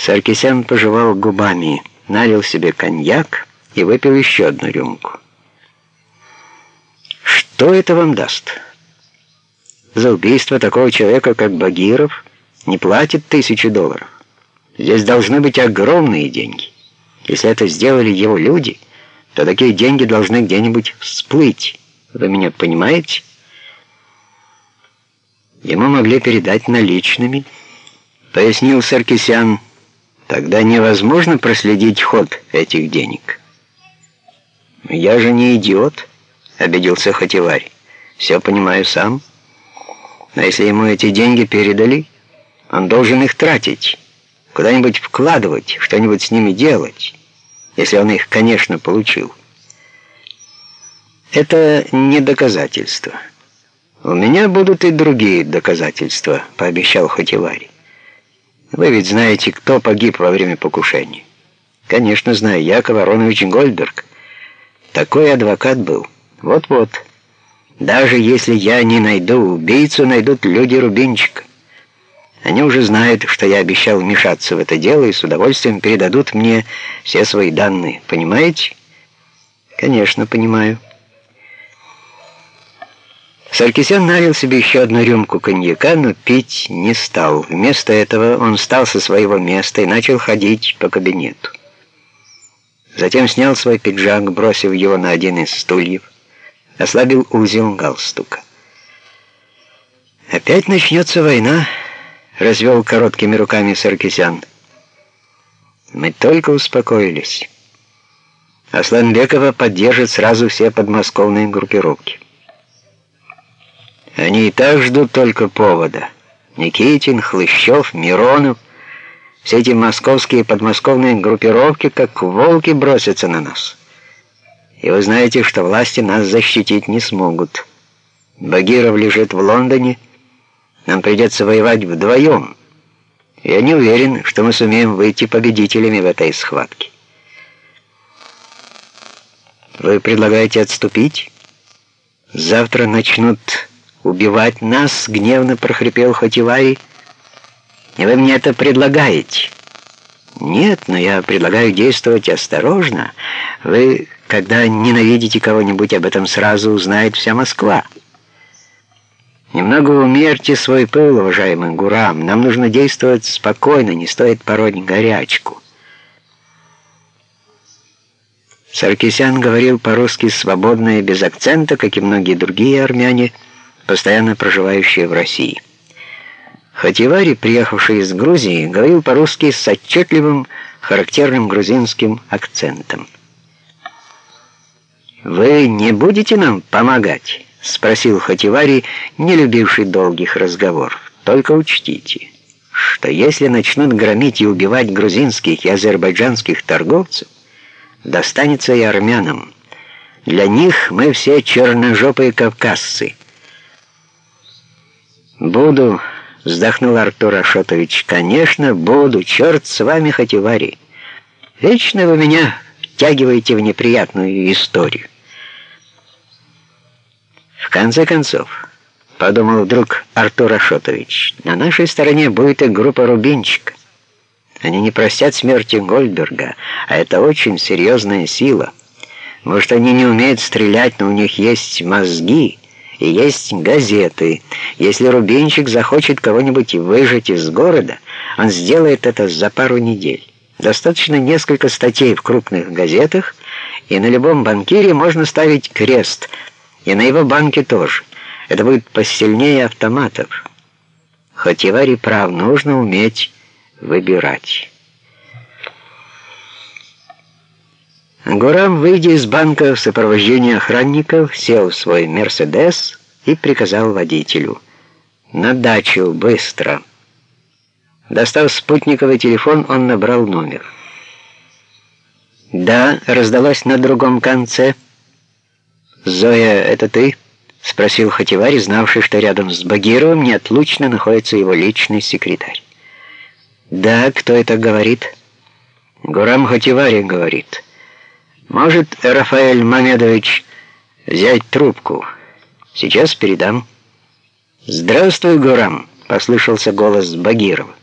Саркисян пожевал губами, налил себе коньяк и выпил еще одну рюмку. Что это вам даст? За убийство такого человека, как Багиров, не платят тысячи долларов. Здесь должны быть огромные деньги. Если это сделали его люди, то такие деньги должны где-нибудь всплыть. Вы меня понимаете? Ему могли передать наличными, пояснил Саркисян. Тогда невозможно проследить ход этих денег. «Я же не идиот», — обиделся Хативарь. «Все понимаю сам. Но если ему эти деньги передали, он должен их тратить, куда-нибудь вкладывать, что-нибудь с ними делать, если он их, конечно, получил». «Это не доказательство. У меня будут и другие доказательства», — пообещал Хативарь. Вы ведь знаете, кто погиб во время покушения. Конечно, знаю, Яков Аронович Гольдберг. Такой адвокат был. Вот-вот. Даже если я не найду убийцу, найдут люди Рубинчика. Они уже знают, что я обещал вмешаться в это дело и с удовольствием передадут мне все свои данные. Понимаете? Конечно, понимаю. Саркисян налил себе еще одну рюмку коньяка, но пить не стал. Вместо этого он встал со своего места и начал ходить по кабинету. Затем снял свой пиджак, бросив его на один из стульев, ослабил узел галстука. «Опять начнется война», — развел короткими руками Саркисян. «Мы только успокоились. Асланбекова поддержит сразу все подмосковные группировки». Они и так ждут только повода. Никитин, Хлыщев, Миронов, все эти московские и подмосковные группировки, как волки, бросятся на нас. И вы знаете, что власти нас защитить не смогут. Багиров лежит в Лондоне, нам придется воевать вдвоем. Я не уверен, что мы сумеем выйти победителями в этой схватке. Вы предлагаете отступить? Завтра начнут убивать нас?» — гневно прохрипел Хативари. «И вы мне это предлагаете?» «Нет, но я предлагаю действовать осторожно. Вы, когда ненавидите кого-нибудь, об этом сразу узнает вся Москва». «Немного умерьте свой пыл, уважаемый Гурам. Нам нужно действовать спокойно, не стоит пороть горячку». Саркисян говорил по-русски свободно и без акцента, как и многие другие армяне – постоянно проживающие в России. Хативари, приехавший из Грузии, говорил по-русски с отчетливым, характерным грузинским акцентом. «Вы не будете нам помогать?» — спросил Хативари, не любивший долгих разговоров. «Только учтите, что если начнут громить и убивать грузинских и азербайджанских торговцев, достанется и армянам. Для них мы все черножопые кавказцы». «Буду», — вздохнул Артур Ашотович. «Конечно, буду. Черт с вами, Хативари. Вечно вы меня втягиваете в неприятную историю». В конце концов, подумал вдруг Артур Ашотович, на нашей стороне будет и группа Рубинчика. Они не простят смерти Гольдберга, а это очень серьезная сила. Может, они не умеют стрелять, но у них есть мозги, и есть газеты. Если Рубинчик захочет кого-нибудь выжать из города, он сделает это за пару недель. Достаточно несколько статей в крупных газетах, и на любом банкире можно ставить крест, и на его банке тоже. Это будет посильнее автоматов. Хоть и прав, нужно уметь выбирать. Гурам, выйдя из банка в сопровождении охранников, сел в свой «Мерседес» и приказал водителю «На дачу, быстро!». Достав спутниковый телефон, он набрал номер. «Да», — раздалась на другом конце. «Зоя, это ты?» — спросил Хативари, знавший, что рядом с Багировым неотлучно находится его личный секретарь. «Да, кто это говорит?» «Гурам Хативари говорит». Может, Рафаэль Мамедович взять трубку? Сейчас передам. «Здравствуй, Гурам!» — послышался голос Багирова.